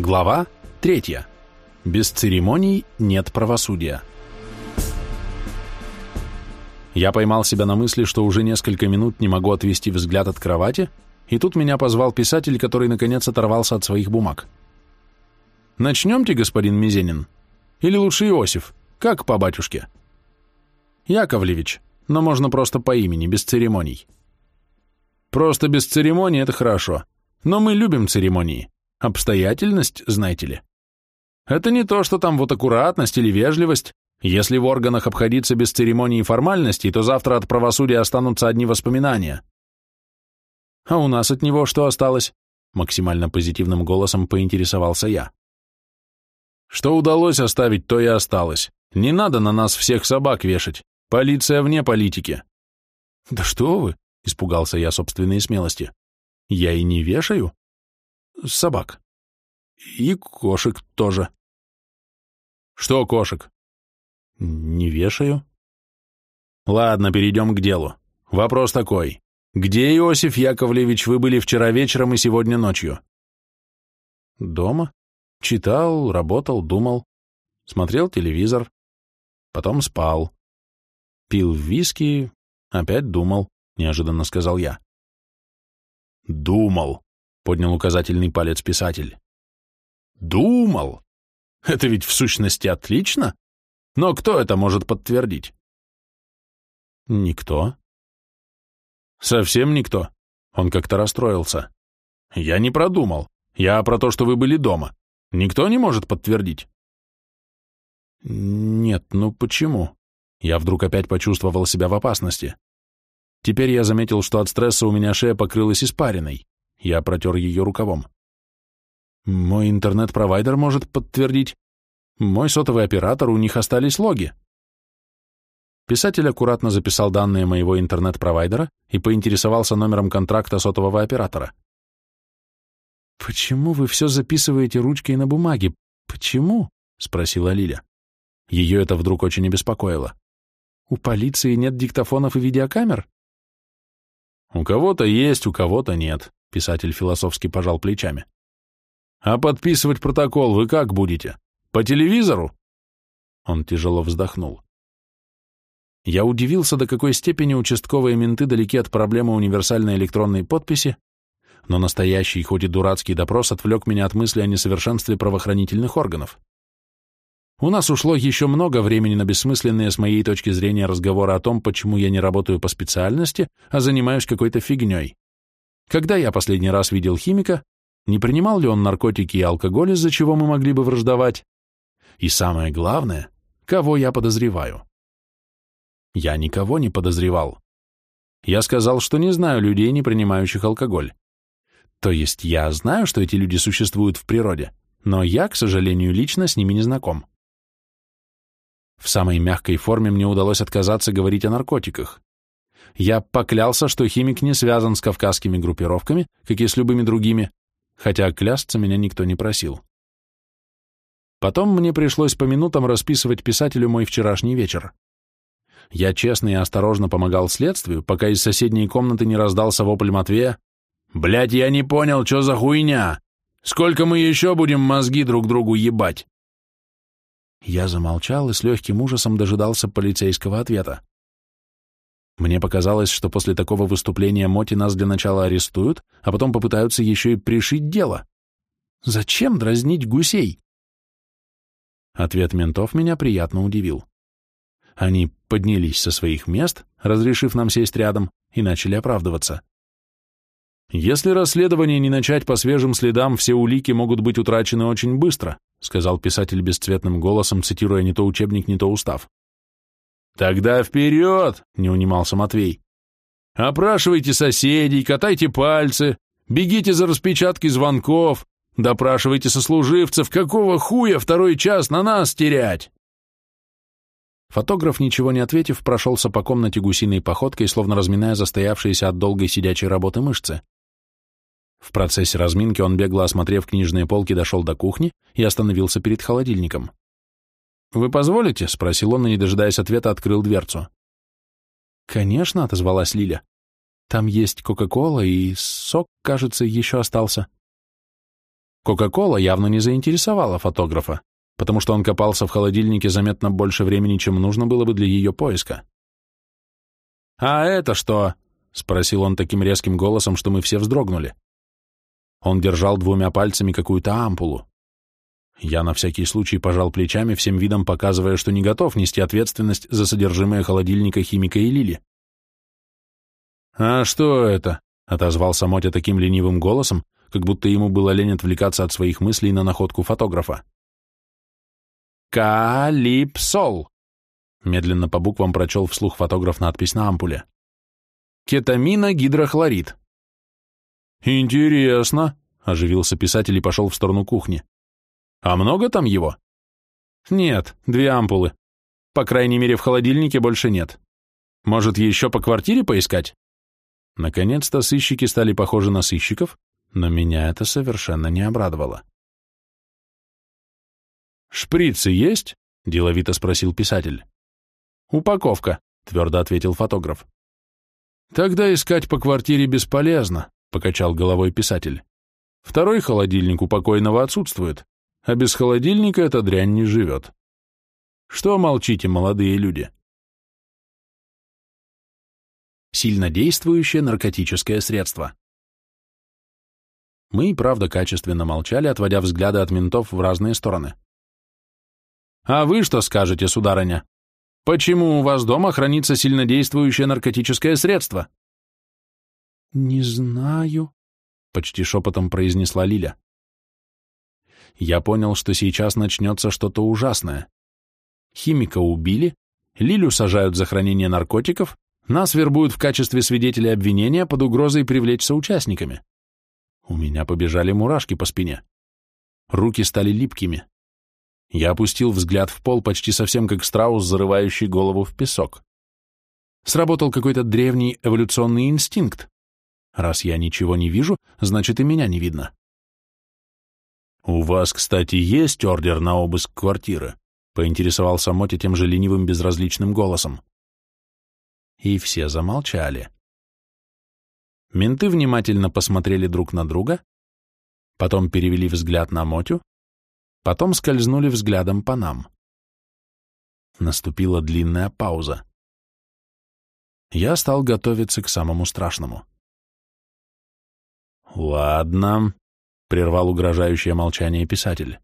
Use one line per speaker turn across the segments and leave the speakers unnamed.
Глава 3. Без церемоний нет правосудия. Я поймал себя на мысли, что уже несколько минут не могу отвести взгляд от кровати, и тут меня позвал писатель, который наконец оторвался от своих бумаг. «Начнемте, господин Мизенин? Или лучше Иосиф? Как по батюшке?» «Яковлевич, но можно просто по имени, без церемоний». «Просто без церемоний — это хорошо, но мы любим церемонии. Обстоятельность, знаете ли. Это не то, что там вот аккуратность или вежливость. Если в органах обходиться без церемоний и формальностей, то завтра от правосудия останутся одни воспоминания. А у нас от него что осталось? Максимально позитивным голосом поинтересовался я. Что удалось оставить, то и осталось. Не надо на нас всех собак вешать. Полиция вне политики. Да что вы, испугался я собственной смелости. Я и не вешаю собак. И кошек тоже. Что кошек? Не вешаю. Ладно, перейдем к делу. Вопрос такой. Где, Иосиф Яковлевич, вы были вчера вечером и сегодня ночью? Дома. Читал, работал, думал. Смотрел телевизор. Потом спал. Пил виски, опять думал, неожиданно сказал я. Думал, поднял указательный палец писатель. Думал. Это ведь в сущности отлично. Но кто это может подтвердить? Никто. Совсем никто. Он как-то расстроился. Я не продумал. Я про то, что вы были дома. Никто не может подтвердить. Нет, ну почему? Я вдруг опять почувствовал себя в опасности. Теперь я заметил, что от стресса у меня шея покрылась испариной. Я протер ее рукавом. Мой интернет-провайдер может подтвердить. Мой сотовый оператор, у них остались логи. Писатель аккуратно записал данные моего интернет-провайдера и поинтересовался номером контракта сотового оператора. «Почему вы все записываете ручкой на бумаге? Почему?» — спросила Лиля. Ее это вдруг очень обеспокоило. «У полиции нет диктофонов и видеокамер?» «У кого-то есть, у кого-то нет», Писатель философски пожал плечами. «А подписывать протокол вы как будете? По телевизору?» Он тяжело вздохнул. Я удивился, до какой степени участковые менты далеки от проблемы универсальной электронной подписи, но настоящий, хоть и дурацкий допрос отвлек меня от мысли о несовершенстве правоохранительных органов. У нас ушло еще много времени на бессмысленные с моей точки зрения разговоры о том, почему я не работаю по специальности, а занимаюсь какой-то фигней. Когда я последний раз видел химика, не принимал ли он наркотики и алкоголь, из-за чего мы могли бы враждовать? И самое главное, кого я подозреваю? Я никого не подозревал. Я сказал, что не знаю людей, не принимающих алкоголь. То есть я знаю, что эти люди существуют в природе, но я, к сожалению, лично с ними не знаком. В самой мягкой форме мне удалось отказаться говорить о наркотиках. Я поклялся, что химик не связан с кавказскими группировками, как и с любыми другими, хотя клясться меня никто не просил. Потом мне пришлось по минутам расписывать писателю мой вчерашний вечер. Я честно и осторожно помогал следствию, пока из соседней комнаты не раздался вопль Матвея «Блядь, я не понял, что за хуйня! Сколько мы еще будем мозги друг другу ебать?» Я замолчал и с легким ужасом дожидался полицейского ответа. Мне показалось, что после такого выступления Моти нас для начала арестуют, а потом попытаются еще и пришить дело. Зачем дразнить гусей? Ответ ментов меня приятно удивил. Они поднялись со своих мест, разрешив нам сесть рядом, и начали оправдываться. «Если расследование не начать по свежим следам, все улики могут быть утрачены очень быстро», сказал писатель бесцветным голосом, цитируя не то учебник, не то устав. «Тогда вперед!» — не унимался Матвей. «Опрашивайте соседей, катайте пальцы, бегите за распечаткой звонков, допрашивайте сослуживцев, какого хуя второй час на нас терять?» Фотограф, ничего не ответив, прошелся по комнате гусиной походкой, словно разминая застоявшиеся от долгой сидячей работы мышцы. В процессе разминки он, бегло осмотрев книжные полки, дошел до кухни и остановился перед холодильником. «Вы позволите?» — спросил он, и, не дожидаясь ответа, открыл дверцу. «Конечно», — отозвалась Лиля. «Там есть Кока-Кола и сок, кажется, еще остался». Кока-кола явно не заинтересовала фотографа, потому что он копался в холодильнике заметно больше времени, чем нужно было бы для ее поиска. «А это что?» — спросил он таким резким голосом, что мы все вздрогнули. Он держал двумя пальцами какую-то ампулу. Я на всякий случай пожал плечами, всем видом показывая, что не готов нести ответственность за содержимое холодильника химика и Лили. «А что это?» — отозвался Мотя таким ленивым голосом, как будто ему было лень отвлекаться от своих мыслей на находку фотографа. «Калипсол!» — медленно по буквам прочел вслух фотограф надпись на ампуле. «Кетаминогидрохлорид». «Интересно», — оживился писатель и пошел в сторону кухни. А много там его? Нет, две ампулы. По крайней мере, в холодильнике больше нет. Может, еще по квартире поискать? Наконец-то сыщики стали похожи на сыщиков, но меня это совершенно не обрадовало. «Шприцы есть?» — деловито спросил писатель. «Упаковка», — твердо ответил фотограф. «Тогда искать по квартире бесполезно», — покачал головой писатель. «Второй холодильник у покойного отсутствует а без холодильника эта дрянь не живет. Что молчите, молодые люди? Сильнодействующее наркотическое средство. Мы и правда качественно молчали, отводя взгляды от ментов в разные стороны. «А вы что скажете, сударыня? Почему у вас дома хранится сильнодействующее наркотическое средство?»
«Не знаю», — почти шепотом произнесла Лиля
я понял, что сейчас начнется что-то ужасное. Химика убили, Лилю сажают за хранение наркотиков, нас вербуют в качестве свидетелей обвинения под угрозой привлечь соучастниками. У меня побежали мурашки по спине. Руки стали липкими. Я опустил взгляд в пол, почти совсем как страус, зарывающий голову в песок. Сработал какой-то древний эволюционный инстинкт. Раз я ничего не вижу, значит и меня не видно. «У вас, кстати, есть ордер на обыск квартиры?» — поинтересовался Моти тем же ленивым безразличным голосом. И все замолчали. Менты внимательно посмотрели друг на друга, потом перевели взгляд на Мотю, потом скользнули взглядом по нам. Наступила длинная пауза. Я стал готовиться к самому страшному. «Ладно», прервал угрожающее молчание писатель.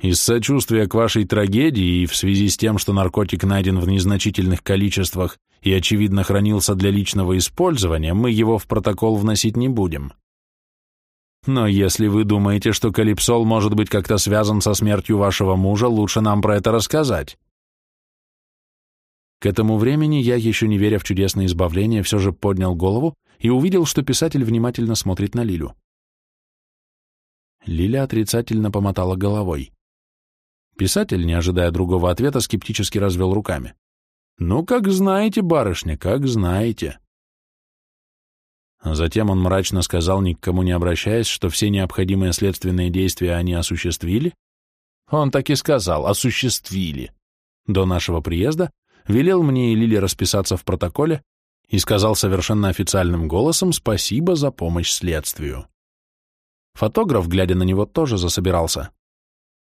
Из сочувствия к вашей трагедии и в связи с тем, что наркотик найден в незначительных количествах и, очевидно, хранился для личного использования, мы его в протокол вносить не будем. Но если вы думаете, что калипсол может быть как-то связан со смертью вашего мужа, лучше нам про это рассказать. К этому времени я, еще не веря в чудесное избавление, все же поднял голову и увидел, что писатель внимательно смотрит на Лилю. Лиля отрицательно помотала головой. Писатель, не ожидая другого ответа, скептически развел руками. «Ну, как знаете, барышня, как знаете». Затем он мрачно сказал, ни к кому не обращаясь, что все необходимые следственные действия они осуществили. Он так и сказал, осуществили. До нашего приезда велел мне и Лиле расписаться в протоколе и сказал совершенно официальным голосом спасибо за помощь следствию. Фотограф, глядя на него, тоже засобирался.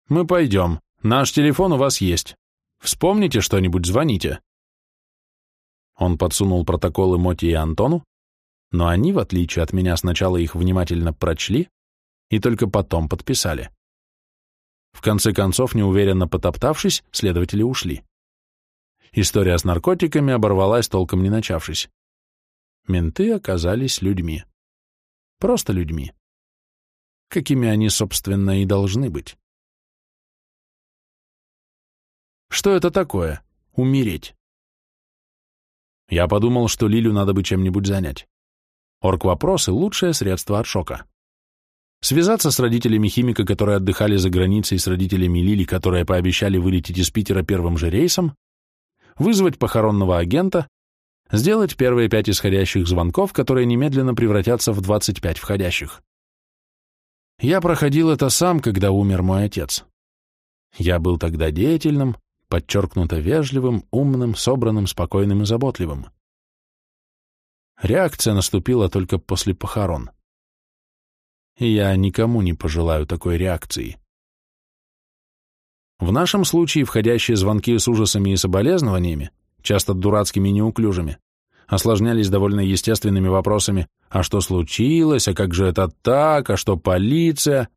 «Мы пойдем. Наш телефон у вас есть. Вспомните что-нибудь, звоните». Он подсунул протоколы Моти и Антону, но они, в отличие от меня, сначала их внимательно прочли и только потом подписали. В конце концов, неуверенно потоптавшись, следователи ушли. История с наркотиками оборвалась, толком не начавшись. Менты оказались людьми. Просто людьми какими они, собственно, и должны быть. Что это такое? Умереть. Я подумал, что Лилю надо бы чем-нибудь занять. Орг-вопросы — лучшее средство от шока. Связаться с родителями химика, которые отдыхали за границей, с родителями Лили, которые пообещали вылететь из Питера первым же рейсом, вызвать похоронного агента, сделать первые пять исходящих звонков, которые немедленно превратятся в 25 входящих. Я проходил это сам, когда умер мой отец. Я был тогда деятельным, подчеркнуто вежливым, умным, собранным, спокойным и заботливым. Реакция наступила только после похорон. Я никому не пожелаю такой реакции. В нашем случае входящие звонки с ужасами и соболезнованиями, часто дурацкими и неуклюжими, осложнялись довольно естественными вопросами «А что случилось? А как же это так? А что полиция?»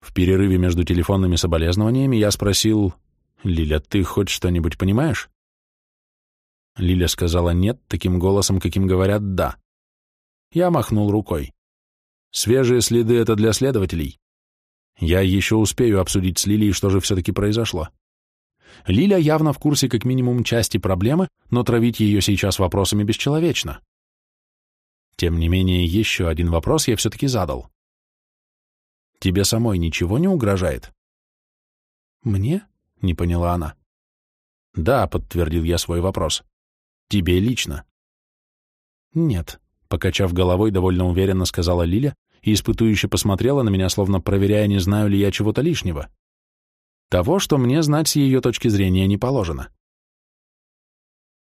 В перерыве между телефонными соболезнованиями я спросил «Лиля, ты хоть что-нибудь понимаешь?» Лиля сказала «нет» таким голосом, каким говорят «да». Я махнул рукой. Свежие следы — это для следователей. Я еще успею обсудить с Лилией, что же все-таки произошло. Лиля явно в курсе как минимум части проблемы, но травить ее сейчас вопросами бесчеловечно. Тем не менее, еще один вопрос я все-таки задал. Тебе самой ничего не угрожает?
Мне? Не поняла она.
Да, подтвердил я свой вопрос. Тебе лично.
Нет,
покачав головой, довольно уверенно сказала Лиля и испытующе посмотрела на меня, словно проверяя, не знаю ли я чего-то лишнего. Того, что мне знать с ее точки зрения не положено.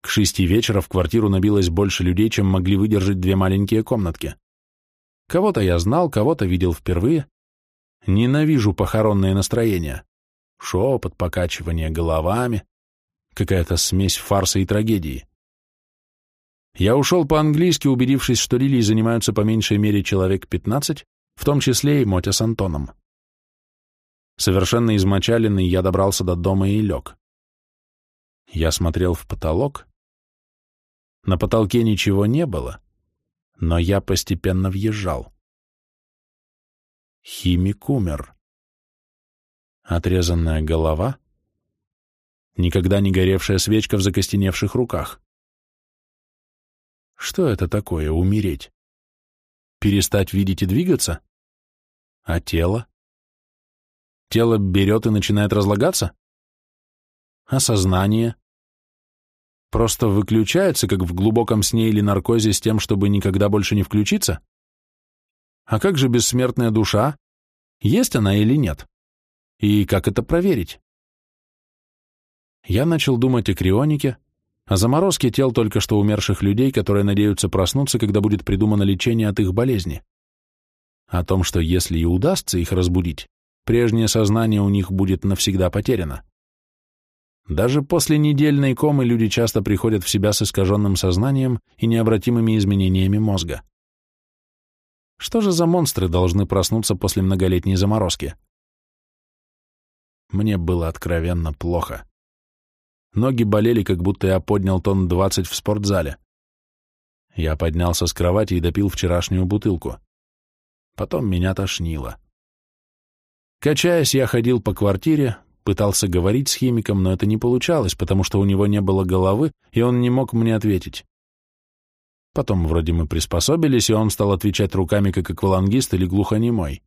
К шести вечера в квартиру набилось больше людей, чем могли выдержать две маленькие комнатки. Кого-то я знал, кого-то видел впервые. Ненавижу похоронное настроение. Шепот, покачивание головами. Какая-то смесь фарса и трагедии. Я ушел по-английски, убедившись, что лилии занимаются по меньшей мере человек 15, в том числе и Мотя с Антоном. Совершенно измочаленный, я добрался до дома и лег. Я смотрел в потолок. На потолке ничего не было, но я постепенно въезжал. Химик умер. Отрезанная голова, никогда не горевшая свечка в закостеневших руках. Что это такое — умереть? Перестать видеть и двигаться? А тело? Тело берет и начинает разлагаться? А сознание? Просто выключается, как в глубоком сне или наркозе, с тем, чтобы никогда больше не включиться? А как же бессмертная душа? Есть она или нет? И как это проверить? Я начал думать о крионике, о заморозке тел только что умерших людей, которые надеются проснуться, когда будет придумано лечение от их болезни. О том, что если и удастся их разбудить, прежнее сознание у них будет навсегда потеряно. Даже после недельной комы люди часто приходят в себя с искаженным сознанием и необратимыми изменениями мозга. Что же за монстры должны проснуться после многолетней заморозки? Мне было откровенно плохо. Ноги болели, как будто я поднял тонн двадцать в спортзале. Я поднялся с кровати и допил вчерашнюю бутылку. Потом меня тошнило. Качаясь, я ходил по квартире, пытался говорить с химиком, но это не получалось, потому что у него не было головы, и он не мог мне ответить. Потом вроде мы приспособились, и он стал отвечать руками, как аквалангист или глухонемой.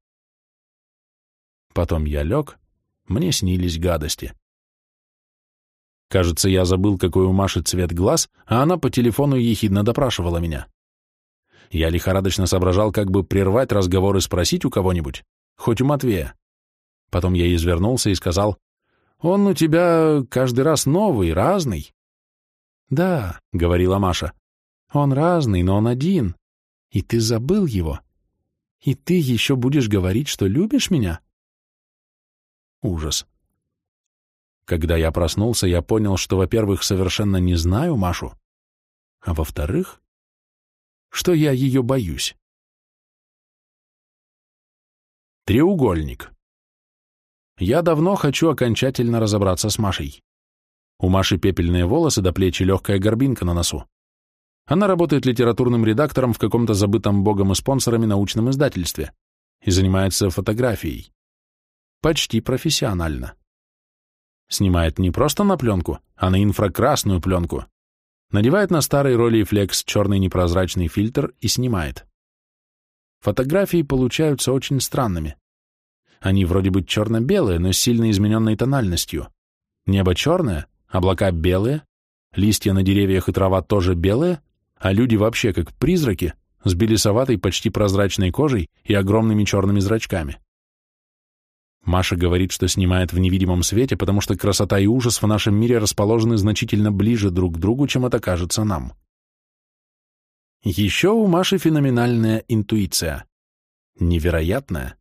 Потом я лег, мне снились гадости. Кажется, я забыл, какой у Маши цвет глаз, а она по телефону ехидно допрашивала меня. Я лихорадочно соображал, как бы прервать разговор и спросить у кого-нибудь, хоть у Матвея. Потом я извернулся и сказал, «Он у тебя каждый раз новый, разный».
«Да», — говорила Маша, — «он разный, но он один. И ты забыл его. И ты еще будешь говорить, что любишь меня?»
Ужас. Когда я проснулся, я понял, что, во-первых, совершенно не знаю Машу, а во-вторых, что я ее боюсь. Треугольник. Я давно хочу окончательно разобраться с Машей. У Маши пепельные волосы до плеч и легкая горбинка на носу. Она работает литературным редактором в каком-то забытом богом и спонсорами научном издательстве и занимается фотографией. Почти профессионально. Снимает не просто на пленку, а на инфракрасную пленку. Надевает на старый Rolleiflex черный непрозрачный фильтр и снимает. Фотографии получаются очень странными. Они вроде бы черно-белые, но с сильно измененной тональностью. Небо черное, облака белые, листья на деревьях и трава тоже белые, а люди вообще как призраки, с белесоватой почти прозрачной кожей и огромными черными зрачками. Маша говорит, что снимает в невидимом свете, потому что красота и ужас в нашем мире расположены значительно ближе друг к другу, чем это кажется нам. Еще у Маши феноменальная интуиция. невероятное.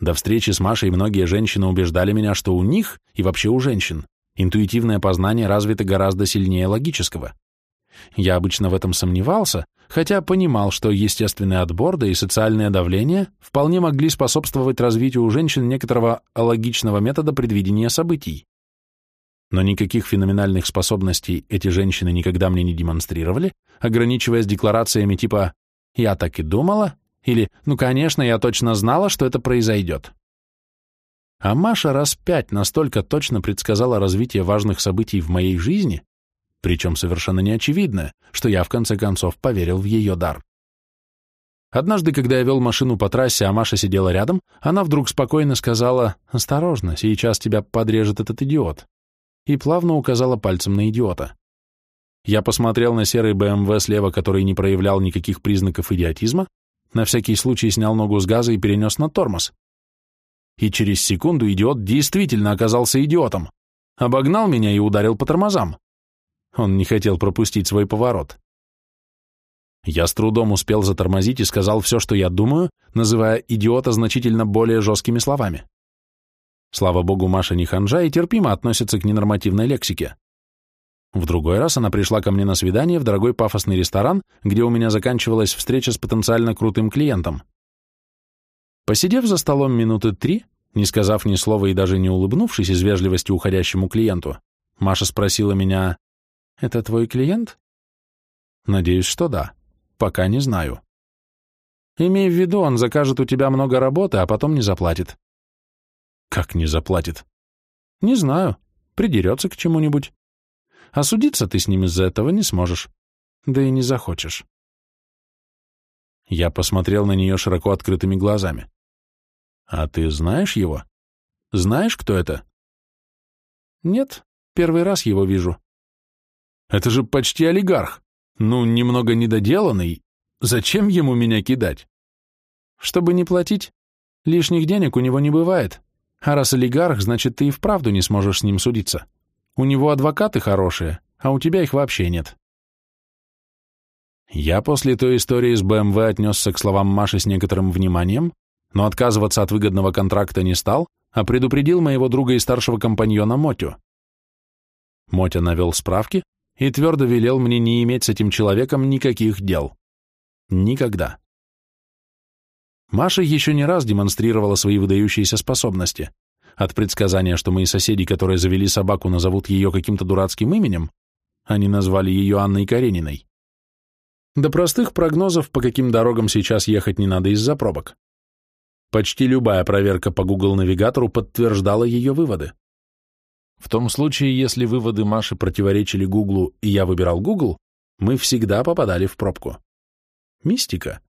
До встречи с Машей многие женщины убеждали меня, что у них, и вообще у женщин, интуитивное познание развито гораздо сильнее логического. Я обычно в этом сомневался, хотя понимал, что естественный отбор, да и социальное давление вполне могли способствовать развитию у женщин некоторого алогичного метода предвидения событий. Но никаких феноменальных способностей эти женщины никогда мне не демонстрировали, ограничиваясь декларациями типа «я так и думала» или «ну, конечно, я точно знала, что это произойдет». А Маша раз пять настолько точно предсказала развитие важных событий в моей жизни, причем совершенно неочевидное, что я в конце концов поверил в ее дар. Однажды, когда я вел машину по трассе, а Маша сидела рядом, она вдруг спокойно сказала «Осторожно, сейчас тебя подрежет этот идиот» и плавно указала пальцем на идиота. Я посмотрел на серый БМВ слева, который не проявлял никаких признаков идиотизма, на всякий случай снял ногу с газа и перенес на тормоз. И через секунду идиот действительно оказался идиотом. Обогнал меня и ударил по тормозам. Он не хотел пропустить свой поворот. Я с трудом успел затормозить и сказал все, что я думаю, называя идиота значительно более жесткими словами. Слава богу, Маша не ханжа и терпимо относится к ненормативной лексике. В другой раз она пришла ко мне на свидание в дорогой пафосный ресторан, где у меня заканчивалась встреча с потенциально крутым клиентом. Посидев за столом минуты три, не сказав ни слова и даже не улыбнувшись из вежливости уходящему клиенту, Маша спросила меня, «Это твой клиент?» «Надеюсь, что да. Пока не знаю». «Имей в виду, он закажет у тебя много работы, а потом не заплатит. Как не заплатит? Не знаю. Придерется к чему-нибудь. А судиться ты с ним из-за этого не сможешь. Да и не захочешь. Я посмотрел на нее широко открытыми глазами. А ты знаешь его? Знаешь, кто это? Нет, первый раз его вижу. Это же почти олигарх. Ну, немного недоделанный. Зачем ему меня кидать? Чтобы не платить. Лишних денег у него не бывает. А раз олигарх, значит, ты и вправду не сможешь с ним судиться. У него адвокаты хорошие, а у тебя их вообще нет. Я после той истории с БМВ отнесся к словам Маши с некоторым вниманием, но отказываться от выгодного контракта не стал, а предупредил моего друга и старшего компаньона Мотю. Мотя навел справки и твердо велел мне не иметь с этим человеком никаких дел. Никогда. Маша еще не раз демонстрировала свои выдающиеся способности. От предсказания, что мои соседи, которые завели собаку, назовут ее каким-то дурацким именем, они назвали ее Анной Карениной. До простых прогнозов, по каким дорогам сейчас ехать не надо из-за пробок. Почти любая проверка по Google-навигатору подтверждала ее выводы. В том случае, если выводы Маши противоречили Гуглу, и я выбирал Google, мы всегда попадали в пробку. Мистика.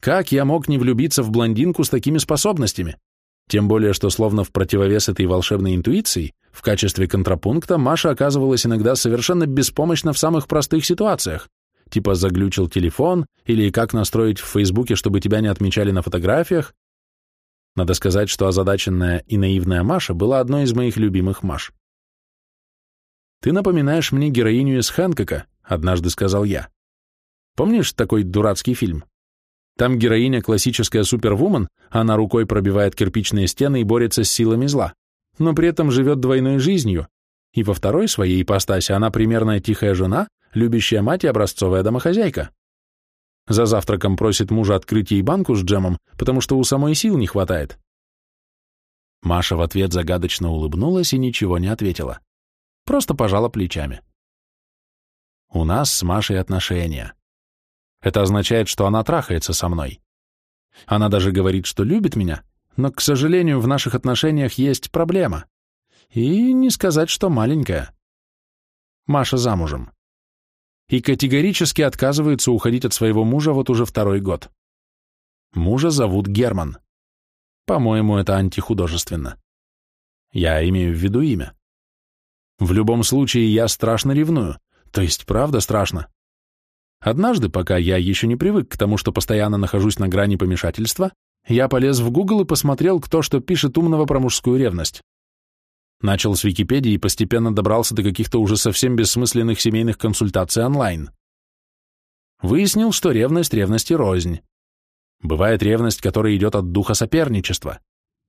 Как я мог не влюбиться в блондинку с такими способностями? Тем более, что словно в противовес этой волшебной интуиции, в качестве контрапункта Маша оказывалась иногда совершенно беспомощна в самых простых ситуациях, типа заглючил телефон или как настроить в Фейсбуке, чтобы тебя не отмечали на фотографиях. Надо сказать, что озадаченная и наивная Маша была одной из моих любимых Маш. «Ты напоминаешь мне героиню из Хэнкока», — однажды сказал я. «Помнишь такой дурацкий фильм? Там героиня классическая супервумен, она рукой пробивает кирпичные стены и борется с силами зла, но при этом живет двойной жизнью, и во второй своей ипостаси она примерная тихая жена, любящая мать и образцовая домохозяйка. За завтраком просит мужа открыть ей банку с джемом, потому что у самой сил не хватает. Маша в ответ загадочно улыбнулась и ничего не ответила. Просто пожала плечами. У нас с Машей отношения. Это означает, что она трахается со мной. Она даже говорит, что любит меня, но, к сожалению, в наших отношениях есть проблема. И не сказать, что маленькая. Маша замужем. И категорически отказывается уходить от своего мужа вот уже второй год. Мужа зовут Герман. По-моему, это антихудожественно. Я имею в виду имя. В любом случае, я страшно ревную. То есть, правда страшно. Однажды, пока я еще не привык к тому, что постоянно нахожусь на грани помешательства, я полез в Google и посмотрел, кто что пишет умного про мужскую ревность. Начал с Википедии и постепенно добрался до каких-то уже совсем бессмысленных семейных консультаций онлайн. Выяснил, что ревность ревности рознь. Бывает ревность, которая идет от духа соперничества.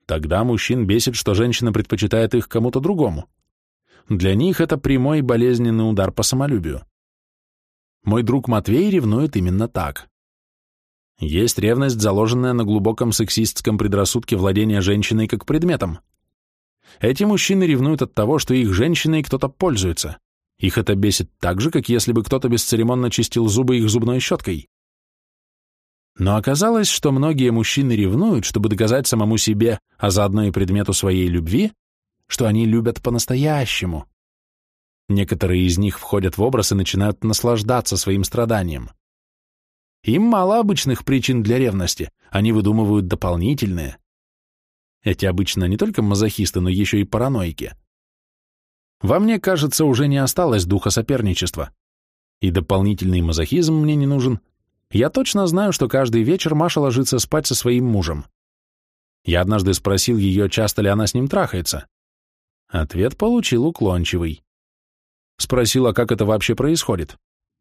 Тогда мужчин бесит, что женщина предпочитает их кому-то другому. Для них это прямой болезненный удар по самолюбию. Мой друг Матвей ревнует именно так. Есть ревность, заложенная на глубоком сексистском предрассудке владения женщиной как предметом. Эти мужчины ревнуют от того, что их женщиной кто-то пользуется. Их это бесит так же, как если бы кто-то бесцеремонно чистил зубы их зубной щеткой. Но оказалось, что многие мужчины ревнуют, чтобы доказать самому себе, а заодно и предмету своей любви, что они любят по-настоящему. Некоторые из них входят в образ и начинают наслаждаться своим страданием. Им мало обычных причин для ревности, они выдумывают дополнительные. Эти обычно не только мазохисты, но еще и параноики. Во мне, кажется, уже не осталось духа соперничества. И дополнительный мазохизм мне не нужен. Я точно знаю, что каждый вечер Маша ложится спать со своим мужем. Я однажды спросил ее, часто ли она с ним трахается. Ответ получил уклончивый. Спросила, как это вообще происходит.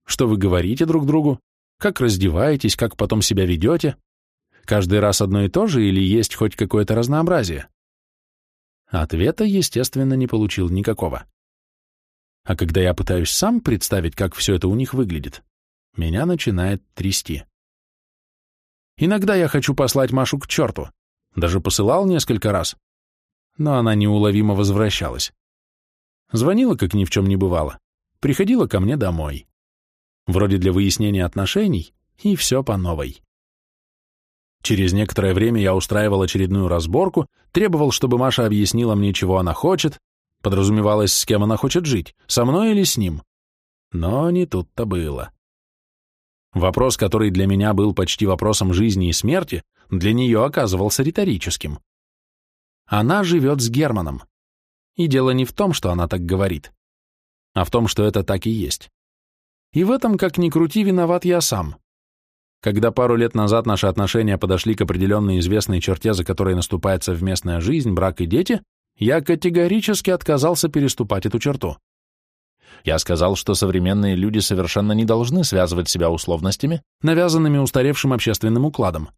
Что вы говорите друг другу? Как раздеваетесь, как потом себя ведете? Каждый раз одно и то же или есть хоть какое-то разнообразие? Ответа, естественно, не получил никакого. А когда я пытаюсь сам представить, как все это у них выглядит, меня начинает трясти. Иногда я хочу послать Машу к черту, даже посылал несколько раз, но она неуловимо возвращалась. Звонила, как ни в чем не бывало, приходила ко мне домой. Вроде для выяснения отношений, и все по новой. Через некоторое время я устраивал очередную разборку, требовал, чтобы Маша объяснила мне, чего она хочет, Подразумевалось, с кем она хочет жить, со мной или с ним. Но не тут-то было. Вопрос, который для меня был почти вопросом жизни и смерти, для нее оказывался риторическим. Она живет с Германом. И дело не в том, что она так говорит, а в том, что это так и есть. И в этом, как ни крути, виноват я сам. Когда пару лет назад наши отношения подошли к определенной известной черте, за которой наступает совместная жизнь, брак и дети, я категорически отказался переступать эту черту. Я сказал, что современные люди совершенно не должны связывать себя условностями, навязанными устаревшим общественным укладом.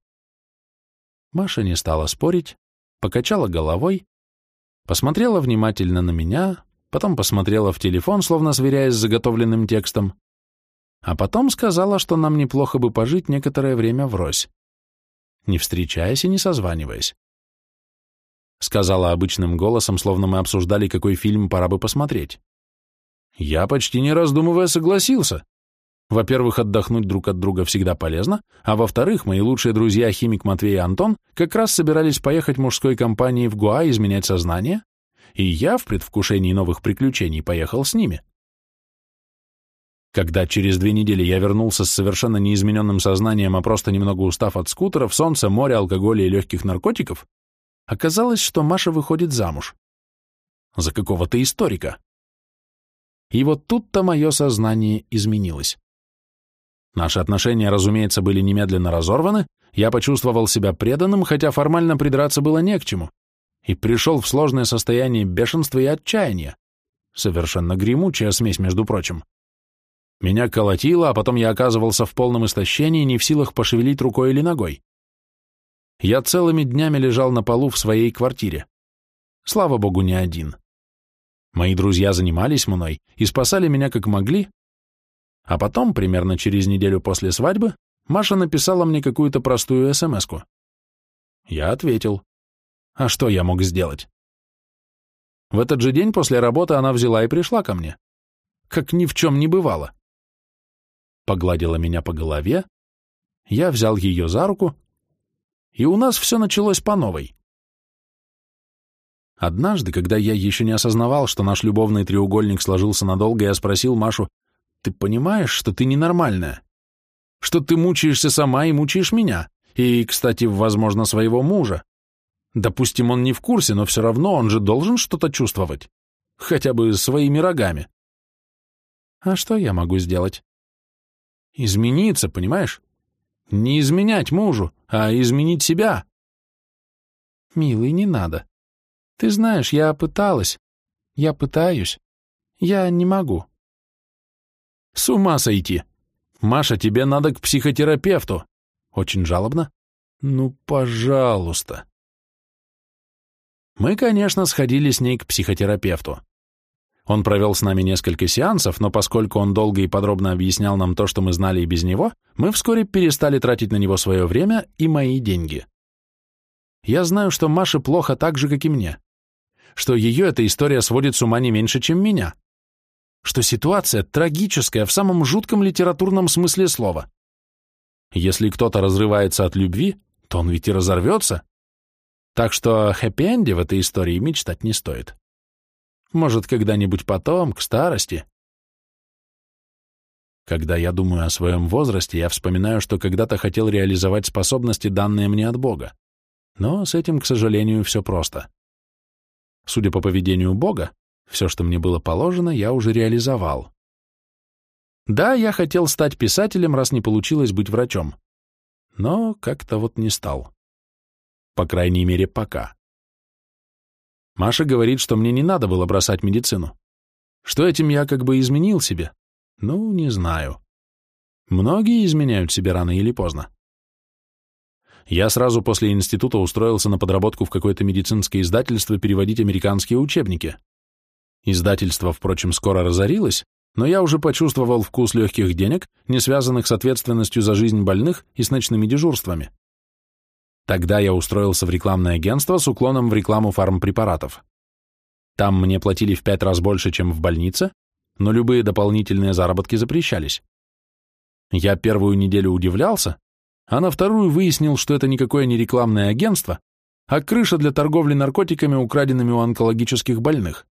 Маша не стала спорить, покачала головой, посмотрела внимательно на меня, потом посмотрела в телефон, словно сверяясь с заготовленным текстом, а потом сказала, что нам неплохо бы пожить некоторое время врозь, не встречаясь и не созваниваясь. Сказала обычным голосом, словно мы обсуждали, какой фильм пора бы посмотреть. Я почти не раздумывая согласился. Во-первых, отдохнуть друг от друга всегда полезно, а во-вторых, мои лучшие друзья, химик Матвей и Антон, как раз собирались поехать мужской компанией в Гуа изменять сознание, и я в предвкушении новых приключений поехал с ними. Когда через две недели я вернулся с совершенно неизмененным сознанием, а просто немного устав от скутеров, солнца, моря, алкоголя и легких наркотиков, Оказалось, что Маша выходит замуж. За какого-то историка. И вот тут-то мое сознание изменилось. Наши отношения, разумеется, были немедленно разорваны, я почувствовал себя преданным, хотя формально придраться было не к чему, и пришел в сложное состояние бешенства и отчаяния. Совершенно гремучая смесь, между прочим. Меня колотило, а потом я оказывался в полном истощении, не в силах пошевелить рукой или ногой я целыми днями лежал на полу в своей квартире. Слава богу, не один. Мои друзья занимались мной и спасали меня как могли, а потом, примерно через неделю после свадьбы, Маша написала мне какую-то простую смс-ку. Я ответил. А что я мог сделать? В этот же день после работы она взяла и пришла ко мне. Как ни в чем не бывало. Погладила меня по голове, я взял ее за руку и у нас все началось по новой. Однажды, когда я еще не осознавал, что наш любовный треугольник сложился надолго, я спросил Машу, «Ты понимаешь, что ты ненормальная? Что ты мучаешься сама и мучаешь меня? И, кстати, возможно, своего мужа? Допустим, он не в курсе, но все равно он же должен что-то чувствовать. Хотя бы своими рогами». «А что я могу сделать?» «Измениться, понимаешь? Не изменять мужу, а изменить себя. Милый, не надо. Ты знаешь, я пыталась. Я пытаюсь. Я не могу. С ума сойти. Маша, тебе надо к психотерапевту. Очень жалобно. Ну, пожалуйста. Мы, конечно, сходили с ней к психотерапевту. Он провел с нами несколько сеансов, но поскольку он долго и подробно объяснял нам то, что мы знали и без него, мы вскоре перестали тратить на него свое время и мои деньги. Я знаю, что Маше плохо так же, как и мне, что ее эта история сводит с ума не меньше, чем меня, что ситуация трагическая в самом жутком литературном смысле слова. Если кто-то разрывается от любви, то он ведь и разорвется. Так что о хэппи-энде в этой истории мечтать не стоит. Может, когда-нибудь потом, к старости. Когда я думаю о своем возрасте, я вспоминаю, что когда-то хотел реализовать способности, данные мне от Бога. Но с этим, к сожалению, все просто. Судя по поведению Бога, все, что мне было положено, я уже реализовал. Да, я хотел стать писателем, раз не получилось быть врачом. Но как-то вот не стал. По крайней мере, пока. Маша говорит, что мне не надо было бросать медицину. Что этим я как бы изменил себе? Ну, не знаю. Многие изменяют себе рано или поздно. Я сразу после института устроился на подработку в какое-то медицинское издательство переводить американские учебники. Издательство, впрочем, скоро разорилось, но я уже почувствовал вкус легких денег, не связанных с ответственностью за жизнь больных и с ночными дежурствами. Тогда я устроился в рекламное агентство с уклоном в рекламу фармпрепаратов. Там мне платили в пять раз больше, чем в больнице, но любые дополнительные заработки запрещались. Я первую неделю удивлялся, а на вторую выяснил, что это никакое не рекламное агентство, а крыша для торговли наркотиками, украденными у онкологических больных.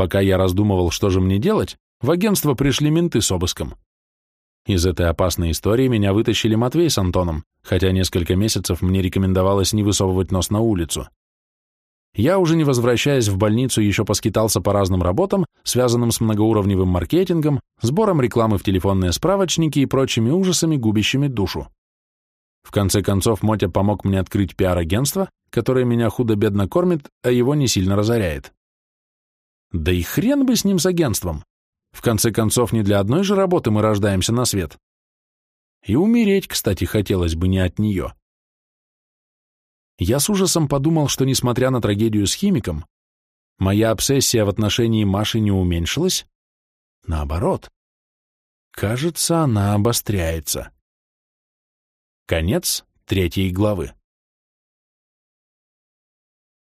Пока я раздумывал, что же мне делать, в агентство пришли менты с обыском. Из этой опасной истории меня вытащили Матвей с Антоном, хотя несколько месяцев мне рекомендовалось не высовывать нос на улицу. Я, уже не возвращаясь в больницу, еще поскитался по разным работам, связанным с многоуровневым маркетингом, сбором рекламы в телефонные справочники и прочими ужасами, губящими душу. В конце концов, Мотя помог мне открыть пиар-агентство, которое меня худо-бедно кормит, а его не сильно разоряет. Да и хрен бы с ним с агентством. В конце концов, не для одной же работы мы рождаемся на свет. И умереть, кстати, хотелось бы не от нее. Я с ужасом подумал, что, несмотря на трагедию с химиком, моя обсессия в отношении Маши не уменьшилась. Наоборот. Кажется, она обостряется. Конец третьей главы.